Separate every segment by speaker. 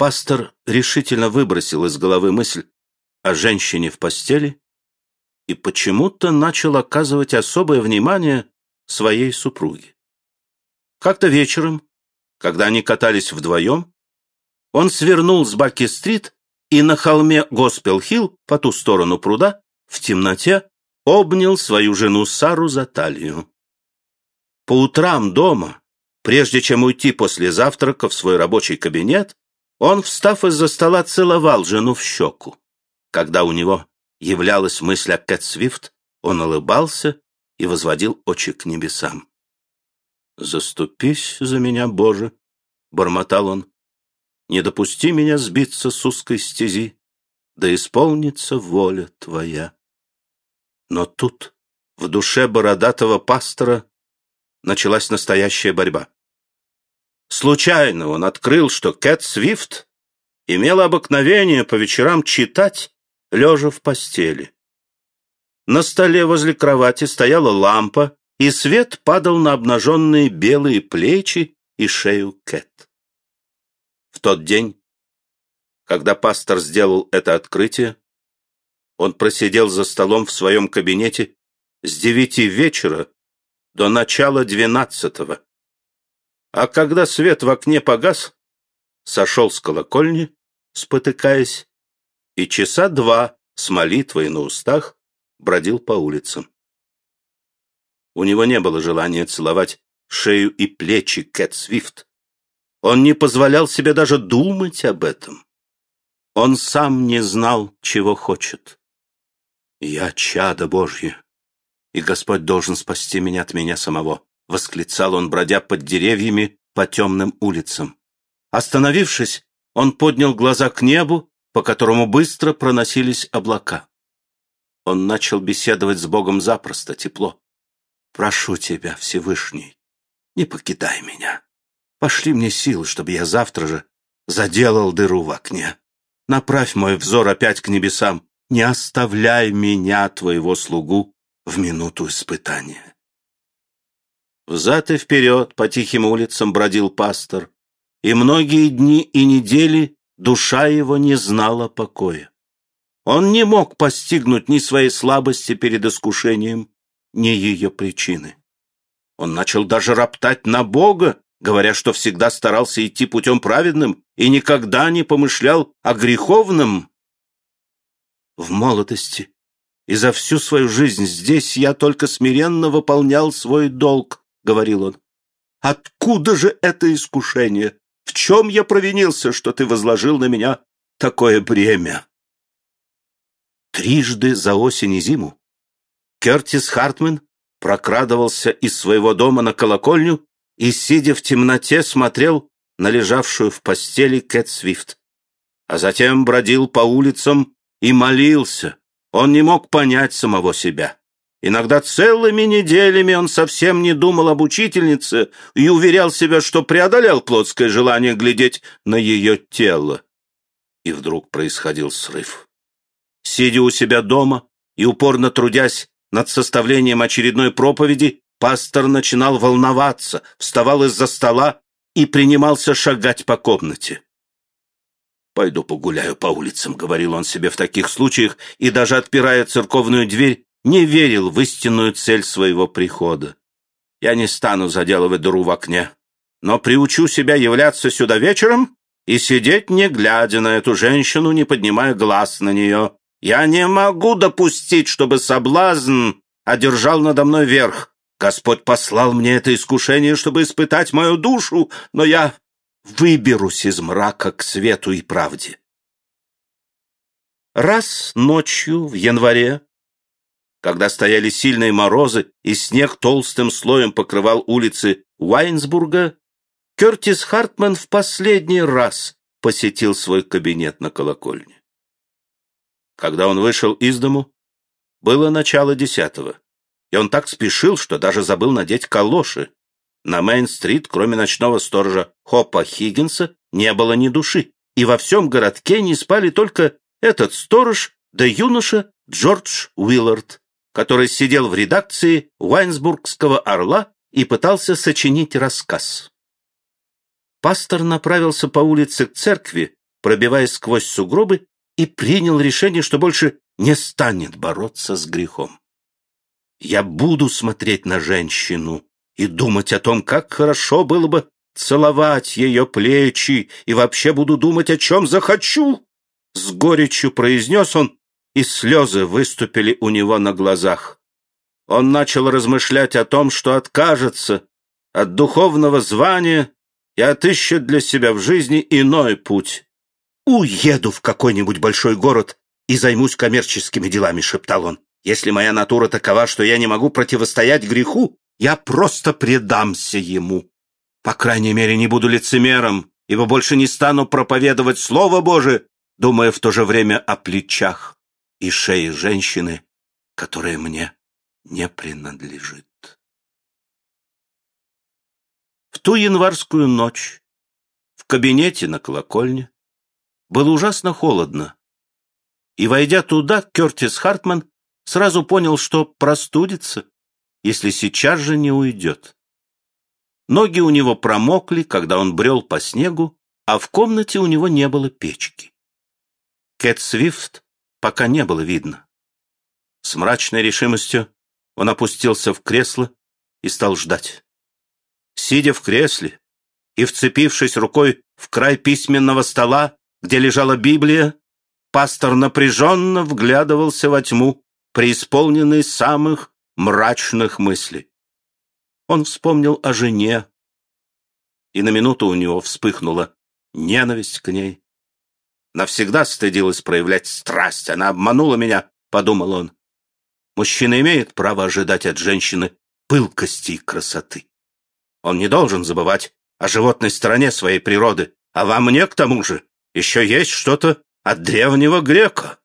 Speaker 1: Пастор решительно выбросил из головы мысль о женщине в постели и почему-то начал оказывать особое внимание своей супруге. Как-то вечером, когда они катались вдвоем, он свернул с Баки-стрит и на холме Госпел-Хилл по ту сторону пруда в темноте обнял свою жену Сару за талию. По утрам дома, прежде чем уйти после завтрака в свой рабочий кабинет, он, встав из-за стола, целовал жену в щеку. Когда у него являлась мысль о Кэт Свифт, он улыбался и возводил очи к небесам. «Заступись за меня, Боже!» — бормотал он. «Не допусти меня сбиться с узкой стези, да исполнится воля Твоя». Но тут, в душе бородатого пастора, началась настоящая борьба. Случайно он открыл, что Кэт Свифт имела обыкновение по вечерам читать, лежа в постели. На столе возле кровати стояла лампа, и свет падал на обнаженные белые плечи и шею Кэт. В тот день, когда пастор сделал это открытие, он просидел за столом в своем кабинете с девяти вечера до начала двенадцатого. А когда свет в окне погас, сошел с колокольни, спотыкаясь, и часа два с молитвой на устах бродил по улицам. У него не было желания целовать шею и плечи Кэт Свифт. Он не позволял себе даже думать об этом. Он сам не знал, чего хочет. «Я чадо Божье, и Господь должен спасти меня от меня самого», — восклицал он, бродя под деревьями по темным улицам. Остановившись, он поднял глаза к небу, по которому быстро проносились облака. Он начал беседовать с Богом запросто, тепло. «Прошу тебя, Всевышний, не покидай меня. Пошли мне силы, чтобы я завтра же заделал дыру в окне. Направь мой взор опять к небесам не оставляй меня, твоего слугу, в минуту испытания. Взад и вперед по тихим улицам бродил пастор, и многие дни и недели душа его не знала покоя. Он не мог постигнуть ни своей слабости перед искушением, ни ее причины. Он начал даже роптать на Бога, говоря, что всегда старался идти путем праведным и никогда не помышлял о греховном, в молодости, и за всю свою жизнь здесь я только смиренно выполнял свой долг, — говорил он. Откуда же это искушение? В чем я провинился, что ты возложил на меня такое бремя? Трижды за осень и зиму Кертис Хартман прокрадывался из своего дома на колокольню и, сидя в темноте, смотрел на лежавшую в постели Кэт Свифт, а затем бродил по улицам и молился. Он не мог понять самого себя. Иногда целыми неделями он совсем не думал об учительнице и уверял себя, что преодолел плотское желание глядеть на ее тело. И вдруг происходил срыв. Сидя у себя дома и упорно трудясь над составлением очередной проповеди, пастор начинал волноваться, вставал из-за стола и принимался шагать по комнате. «Пойду погуляю по улицам», — говорил он себе в таких случаях, и даже отпирая церковную дверь, не верил в истинную цель своего прихода. «Я не стану заделывать дыру в окне, но приучу себя являться сюда вечером и сидеть, не глядя на эту женщину, не поднимая глаз на нее. Я не могу допустить, чтобы соблазн одержал надо мной верх. Господь послал мне это искушение, чтобы испытать мою душу, но я выберусь из мрака к свету и правде. Раз ночью в январе, когда стояли сильные морозы и снег толстым слоем покрывал улицы Уайнсбурга, Кертис Хартман в последний раз посетил свой кабинет на колокольне. Когда он вышел из дому, было начало десятого, и он так спешил, что даже забыл надеть калоши, на Мейн-стрит, кроме ночного сторожа Хоппа Хиггинса, не было ни души, и во всем городке не спали только этот сторож да юноша Джордж Уиллард, который сидел в редакции Уайнсбургского «Орла» и пытался сочинить рассказ. Пастор направился по улице к церкви, пробиваясь сквозь сугробы, и принял решение, что больше не станет бороться с грехом. Я буду смотреть на женщину и думать о том, как хорошо было бы целовать ее плечи, и вообще буду думать, о чем захочу. С горечью произнес он, и слезы выступили у него на глазах. Он начал размышлять о том, что откажется от духовного звания и отыщет для себя в жизни иной путь. «Уеду в какой-нибудь большой город и займусь коммерческими делами», — шептал он. «Если моя натура такова, что я не могу противостоять греху, я просто предамся ему. По крайней мере, не буду лицемером, ибо больше не стану проповедовать Слово Божие, думая в то же время о плечах и шее женщины, которая мне не принадлежит. В ту январскую ночь в кабинете на колокольне было ужасно холодно, и, войдя туда, Кертис Хартман сразу понял, что простудится, если сейчас же не уйдет. Ноги у него промокли, когда он брел по снегу, а в комнате у него не было печки. Кэт Свифт пока не было видно. С мрачной решимостью он опустился в кресло и стал ждать. Сидя в кресле и вцепившись рукой в край письменного стола, где лежала Библия, пастор напряженно вглядывался во тьму, преисполненный самых мрачных мыслей. Он вспомнил о жене, и на минуту у него вспыхнула ненависть к ней. Навсегда стыдилась проявлять страсть, она обманула меня, — подумал он. Мужчина имеет право ожидать от женщины пылкости и красоты. Он не должен забывать о животной стороне своей природы, а во мне, к тому же, еще есть что-то от древнего грека.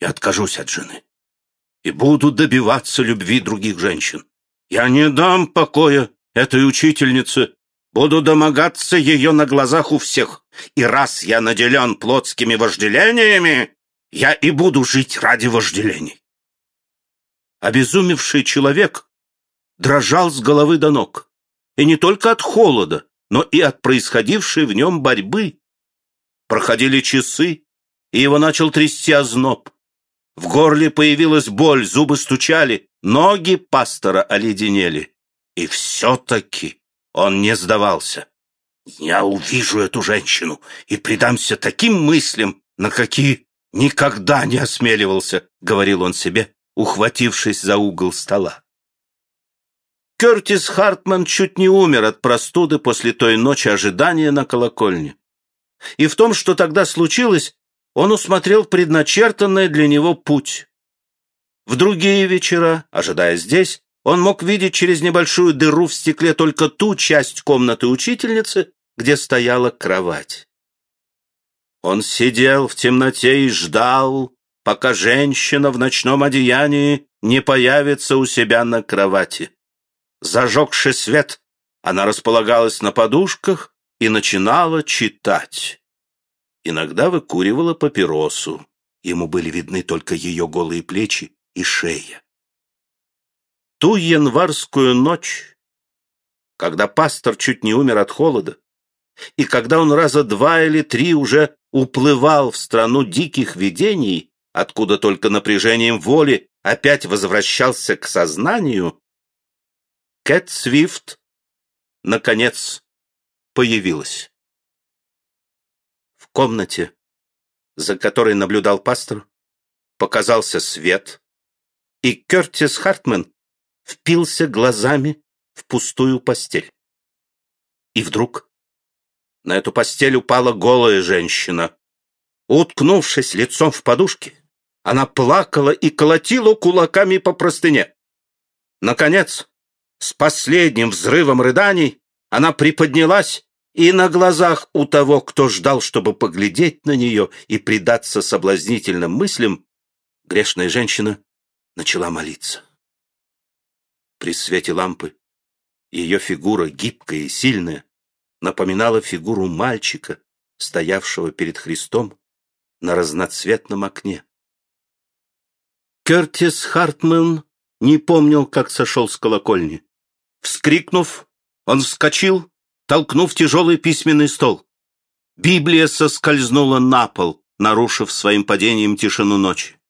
Speaker 1: Я откажусь от жены и буду добиваться любви других женщин. Я не дам покоя этой учительнице, буду домогаться ее на глазах у всех. И раз я наделен плотскими вожделениями, я и буду жить ради вожделений. Обезумевший человек дрожал с головы до ног. И не только от холода, но и от происходившей в нем борьбы. Проходили часы, и его начал трясти озноб. В горле появилась боль, зубы стучали, ноги пастора оледенели. И все-таки он не сдавался. «Я увижу эту женщину и предамся таким мыслям, на какие никогда не осмеливался», — говорил он себе, ухватившись за угол стола. Кертис Хартман чуть не умер от простуды после той ночи ожидания на колокольне. И в том, что тогда случилось, он усмотрел предначертанный для него путь. В другие вечера, ожидая здесь, он мог видеть через небольшую дыру в стекле только ту часть комнаты учительницы, где стояла кровать. Он сидел в темноте и ждал, пока женщина в ночном одеянии не появится у себя на кровати. Зажегши свет, она располагалась на подушках и начинала читать. Иногда выкуривала папиросу. Ему были видны только ее голые плечи и шея. Ту январскую ночь, когда пастор чуть не умер от холода, и когда он раза два или три уже уплывал в страну диких видений, откуда только напряжением воли опять возвращался к сознанию, Кэт Свифт, наконец, появилась комнате, за которой наблюдал пастор, показался свет, и Кертис Хартман впился глазами в пустую постель. И вдруг на эту постель упала голая женщина. Уткнувшись лицом в подушке, она плакала и колотила кулаками по простыне. Наконец, с последним взрывом рыданий, она приподнялась и на глазах у того, кто ждал, чтобы поглядеть на нее и предаться соблазнительным мыслям, грешная женщина начала молиться. При свете лампы ее фигура, гибкая и сильная, напоминала фигуру мальчика, стоявшего перед Христом на разноцветном окне. Кертис Хартман не помнил, как сошел с колокольни. Вскрикнув, он вскочил толкнув тяжелый письменный стол. Библия соскользнула на пол, нарушив своим падением тишину ночи.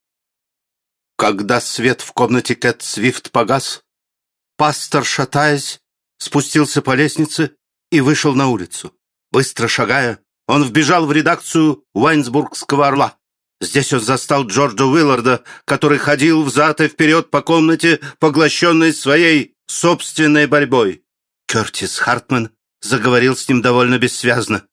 Speaker 1: Когда свет в комнате Кэт Свифт погас, пастор, шатаясь, спустился по лестнице и вышел на улицу. Быстро шагая, он вбежал в редакцию Уайнсбургского «Орла». Здесь он застал Джорджа Уилларда, который ходил взад и вперед по комнате, поглощенной своей собственной борьбой. Кертис Хартман заговорил с ним довольно бессвязно.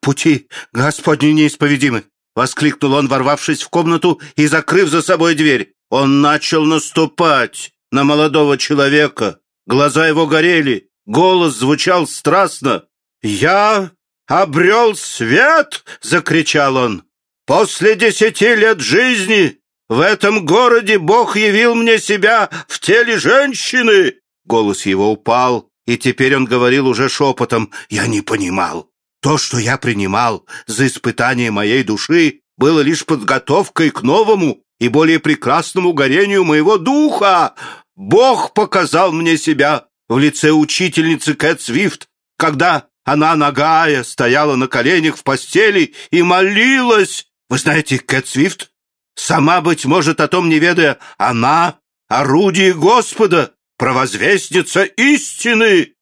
Speaker 1: «Пути Господни неисповедимы!» — воскликнул он, ворвавшись в комнату и закрыв за собой дверь. Он начал наступать на молодого человека. Глаза его горели, голос звучал страстно. «Я обрел свет!» — закричал он. «После десяти лет жизни в этом городе Бог явил мне себя в теле женщины!» Голос его упал, и теперь он говорил уже шепотом. «Я не понимал. То, что я принимал за испытание моей души, было лишь подготовкой к новому и более прекрасному горению моего духа. Бог показал мне себя в лице учительницы Кэт Свифт, когда она, нагая, стояла на коленях в постели и молилась. Вы знаете, Кэт Свифт? Сама, быть может, о том не ведая, она — орудие Господа, провозвестница истины.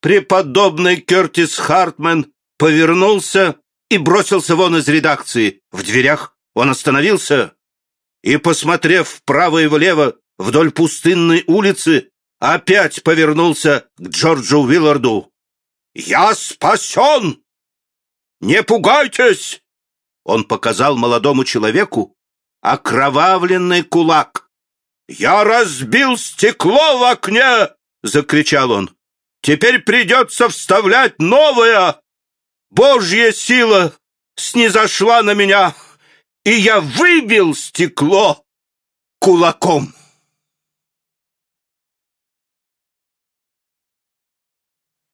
Speaker 1: Преподобный Кертис Хартман повернулся и бросился вон из редакции. В дверях он остановился и, посмотрев вправо и влево вдоль пустынной улицы, опять повернулся к Джорджу Уилларду. «Я спасен! Не пугайтесь!» Он показал молодому человеку окровавленный кулак. «Я разбил стекло в окне!» — закричал он. «Теперь придется вставлять новое! Божья сила снизошла на меня, и я выбил стекло кулаком!»